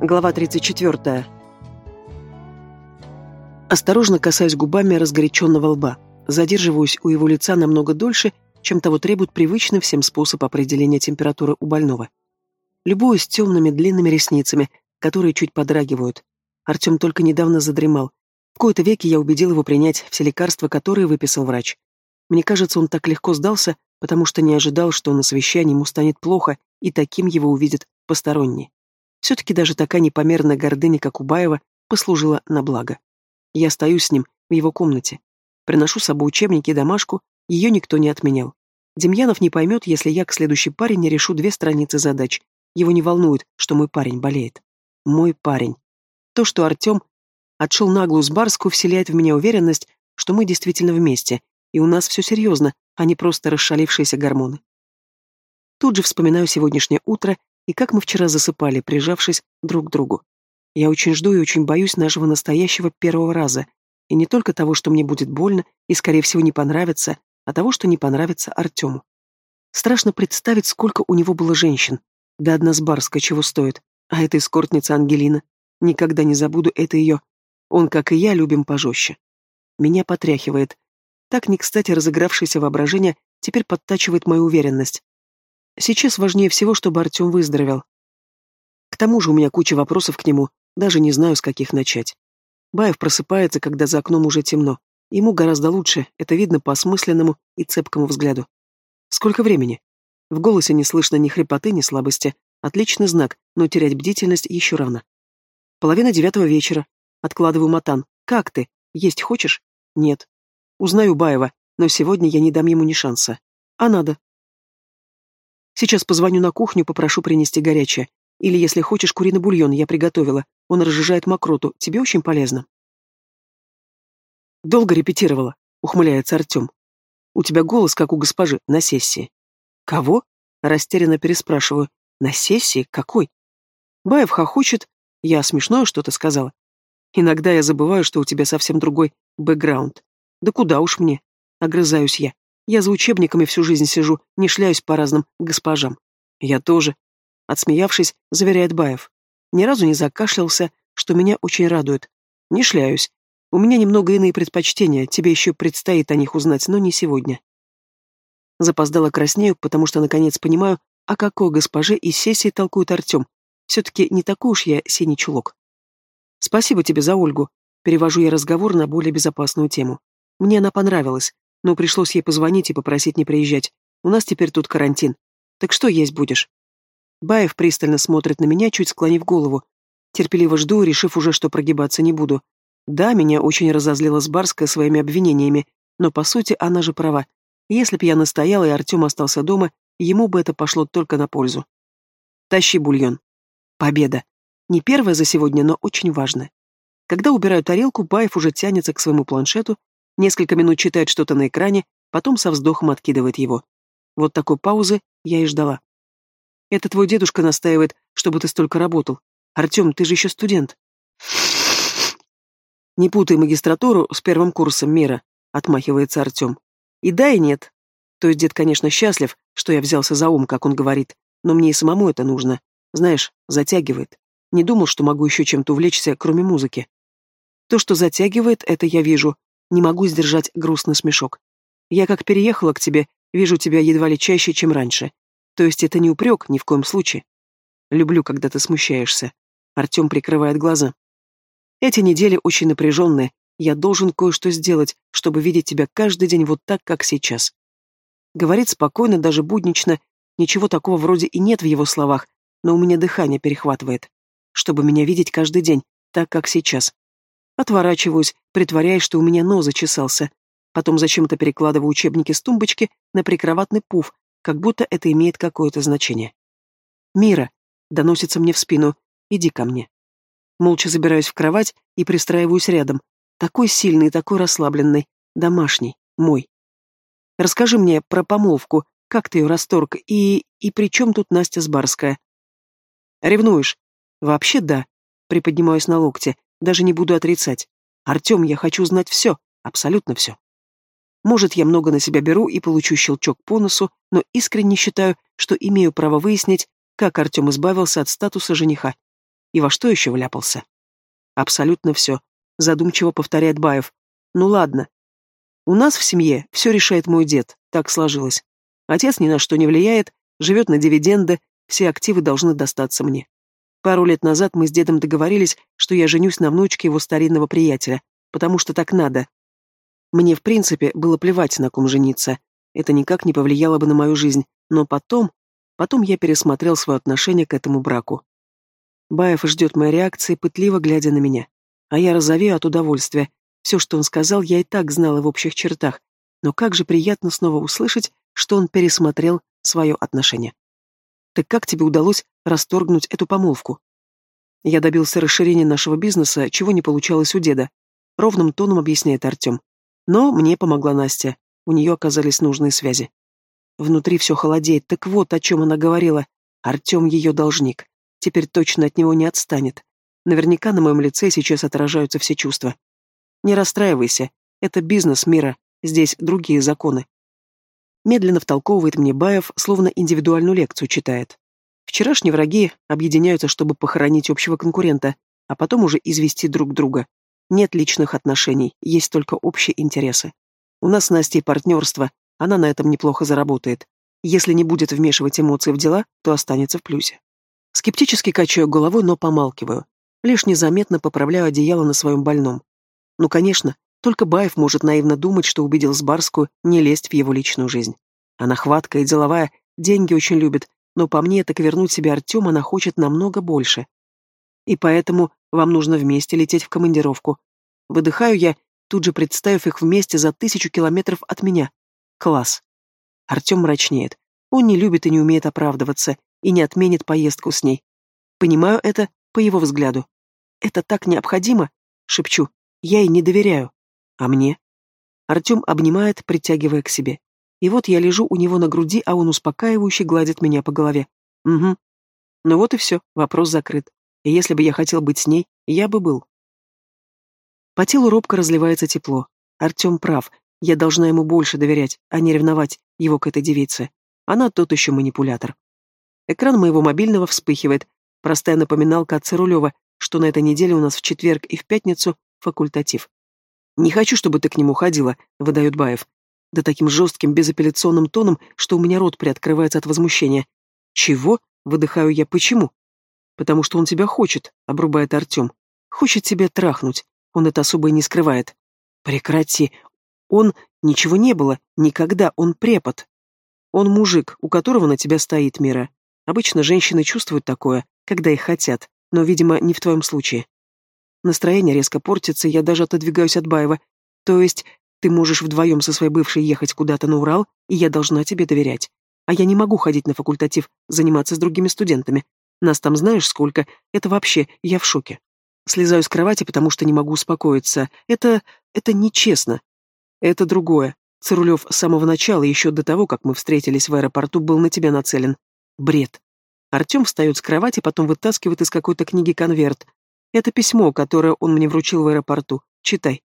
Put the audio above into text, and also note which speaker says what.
Speaker 1: Глава 34. Осторожно касаясь губами разгоряченного лба, задерживаюсь у его лица намного дольше, чем того требует привычный всем способ определения температуры у больного. Любуюсь темными длинными ресницами, которые чуть подрагивают. Артем только недавно задремал. В кои-то веки я убедил его принять все лекарства, которые выписал врач. Мне кажется, он так легко сдался, потому что не ожидал, что на совещании ему станет плохо, и таким его увидят посторонние. Все-таки даже такая непомерная гордыня, как у Баева, послужила на благо. Я стою с ним в его комнате. Приношу с собой учебники и домашку, ее никто не отменял. Демьянов не поймет, если я к следующей паре не решу две страницы задач. Его не волнует, что мой парень болеет. Мой парень. То, что Артем отшел наглую с Барску, вселяет в меня уверенность, что мы действительно вместе, и у нас все серьезно, а не просто расшалившиеся гормоны. Тут же вспоминаю сегодняшнее утро и как мы вчера засыпали, прижавшись друг к другу. Я очень жду и очень боюсь нашего настоящего первого раза. И не только того, что мне будет больно и, скорее всего, не понравится, а того, что не понравится Артему. Страшно представить, сколько у него было женщин. Да одна с Барска чего стоит. А эта эскортница Ангелина. Никогда не забуду это ее. Он, как и я, любим пожестче. Меня потряхивает. Так не кстати разыгравшееся воображение теперь подтачивает мою уверенность. Сейчас важнее всего, чтобы Артем выздоровел. К тому же у меня куча вопросов к нему, даже не знаю, с каких начать. Баев просыпается, когда за окном уже темно. Ему гораздо лучше, это видно по осмысленному и цепкому взгляду. Сколько времени? В голосе не слышно ни хрипоты, ни слабости. Отличный знак, но терять бдительность еще рано. Половина девятого вечера. Откладываю матан. Как ты? Есть хочешь? Нет. Узнаю Баева, но сегодня я не дам ему ни шанса. А надо. Сейчас позвоню на кухню, попрошу принести горячее. Или, если хочешь, куриный бульон я приготовила. Он разжижает мокроту. Тебе очень полезно. Долго репетировала, ухмыляется Артем. У тебя голос, как у госпожи, на сессии. Кого? Растерянно переспрашиваю. На сессии? Какой? Баев хохочет. Я смешное что-то сказала. Иногда я забываю, что у тебя совсем другой бэкграунд. Да куда уж мне? Огрызаюсь я. Я за учебниками всю жизнь сижу, не шляюсь по разным госпожам. Я тоже. Отсмеявшись, заверяет Баев. Ни разу не закашлялся, что меня очень радует. Не шляюсь. У меня немного иные предпочтения, тебе еще предстоит о них узнать, но не сегодня. Запоздала краснею, потому что наконец понимаю, о какой госпоже из сессии толкует Артем. Все-таки не такой уж я синий чулок. Спасибо тебе за Ольгу. Перевожу я разговор на более безопасную тему. Мне она понравилась, но пришлось ей позвонить и попросить не приезжать. У нас теперь тут карантин. Так что есть будешь?» Баев пристально смотрит на меня, чуть склонив голову. Терпеливо жду, решив уже, что прогибаться не буду. Да, меня очень разозлила Сбарская своими обвинениями, но, по сути, она же права. Если б я настояла и Артем остался дома, ему бы это пошло только на пользу. Тащи бульон. Победа. Не первая за сегодня, но очень важная. Когда убираю тарелку, Баев уже тянется к своему планшету, Несколько минут читает что-то на экране, потом со вздохом откидывает его. Вот такой паузы я и ждала. Это твой дедушка настаивает, чтобы ты столько работал. Артем, ты же еще студент. Не путай магистратуру с первым курсом мира, отмахивается Артем. И да, и нет. То есть дед, конечно, счастлив, что я взялся за ум, как он говорит, но мне и самому это нужно. Знаешь, затягивает. Не думал, что могу еще чем-то увлечься, кроме музыки. То, что затягивает, это я вижу, не могу сдержать грустный смешок. Я как переехала к тебе, вижу тебя едва ли чаще, чем раньше. То есть это не упрек, ни в коем случае. Люблю, когда ты смущаешься. Артем прикрывает глаза. Эти недели очень напряженные. Я должен кое-что сделать, чтобы видеть тебя каждый день вот так, как сейчас. Говорит спокойно, даже буднично. Ничего такого вроде и нет в его словах, но у меня дыхание перехватывает. Чтобы меня видеть каждый день, так, как сейчас. Отворачиваюсь, притворяясь, что у меня нос зачесался. Потом зачем-то перекладываю учебники с тумбочки на прикроватный пуф, как будто это имеет какое-то значение. «Мира!» — доносится мне в спину. «Иди ко мне». Молча забираюсь в кровать и пристраиваюсь рядом. Такой сильный, такой расслабленный. Домашний. Мой. Расскажи мне про помолвку. Как ты ее расторг? И... и при чем тут Настя Сбарская? Ревнуешь? Вообще да. Приподнимаюсь на локте. Даже не буду отрицать. Артем, я хочу знать все, абсолютно все. Может, я много на себя беру и получу щелчок по носу, но искренне считаю, что имею право выяснить, как Артем избавился от статуса жениха. И во что еще вляпался? Абсолютно все. Задумчиво повторяет Баев. Ну ладно. У нас в семье все решает мой дед. Так сложилось. Отец ни на что не влияет, живет на дивиденды, все активы должны достаться мне. Пару лет назад мы с дедом договорились, что я женюсь на внучке его старинного приятеля, потому что так надо. Мне, в принципе, было плевать, на ком жениться. Это никак не повлияло бы на мою жизнь, но потом... Потом я пересмотрел свое отношение к этому браку. Баев ждет моей реакции, пытливо глядя на меня. А я розовею от удовольствия. Все, что он сказал, я и так знала в общих чертах. Но как же приятно снова услышать, что он пересмотрел свое отношение. Так как тебе удалось расторгнуть эту помолвку? Я добился расширения нашего бизнеса, чего не получалось у деда. Ровным тоном объясняет Артем. Но мне помогла Настя. У нее оказались нужные связи. Внутри все холодеет. Так вот, о чем она говорила. Артем ее должник. Теперь точно от него не отстанет. Наверняка на моем лице сейчас отражаются все чувства. Не расстраивайся. Это бизнес мира. Здесь другие законы. Медленно втолковывает мне Баев, словно индивидуальную лекцию читает. Вчерашние враги объединяются, чтобы похоронить общего конкурента, а потом уже извести друг друга. Нет личных отношений, есть только общие интересы. У нас с Настей партнерство, она на этом неплохо заработает. Если не будет вмешивать эмоции в дела, то останется в плюсе. Скептически качаю головой, но помалкиваю. Лишь незаметно поправляю одеяло на своем больном. Ну, конечно, только Баев может наивно думать, что убедил Сбарскую не лезть в его личную жизнь. Она хваткая и деловая, деньги очень любит, но по мне так вернуть себе Артема она хочет намного больше. И поэтому вам нужно вместе лететь в командировку. Выдыхаю я, тут же представив их вместе за тысячу километров от меня. Класс. Артем мрачнеет. Он не любит и не умеет оправдываться, и не отменит поездку с ней. Понимаю это по его взгляду. «Это так необходимо?» — шепчу. «Я ей не доверяю». А мне? Артем обнимает, притягивая к себе. И вот я лежу у него на груди, а он успокаивающе гладит меня по голове. Угу. Ну вот и все, вопрос закрыт. И если бы я хотел быть с ней, я бы был. По телу робко разливается тепло. Артем прав. Я должна ему больше доверять, а не ревновать его к этой девице. Она тот еще манипулятор. Экран моего мобильного вспыхивает. Простая напоминалка от Цирулева, что на этой неделе у нас в четверг и в пятницу факультатив. «Не хочу, чтобы ты к нему ходила», — выдает Баев. Да таким жестким, безапелляционным тоном, что у меня рот приоткрывается от возмущения. «Чего?» — выдыхаю я. «Почему?» «Потому что он тебя хочет», — обрубает Артем. «Хочет тебя трахнуть. Он это особо и не скрывает». «Прекрати. Он... Ничего не было. Никогда. Он препод. Он мужик, у которого на тебя стоит мира. Обычно женщины чувствуют такое, когда их хотят, но, видимо, не в твоем случае. Настроение резко портится, я даже отодвигаюсь от Баева. То есть, ты можешь вдвоем со своей бывшей ехать куда-то на Урал, и я должна тебе доверять. А я не могу ходить на факультатив, заниматься с другими студентами. Нас там знаешь сколько? Это вообще, я в шоке. Слезаю с кровати, потому что не могу успокоиться. Это... это нечестно. Это другое. Цирулев с самого начала, еще до того, как мы встретились в аэропорту, был на тебя нацелен. Бред. Артем встает с кровати, потом вытаскивает из какой-то книги конверт. Это письмо, которое он мне вручил в аэропорту. Читай.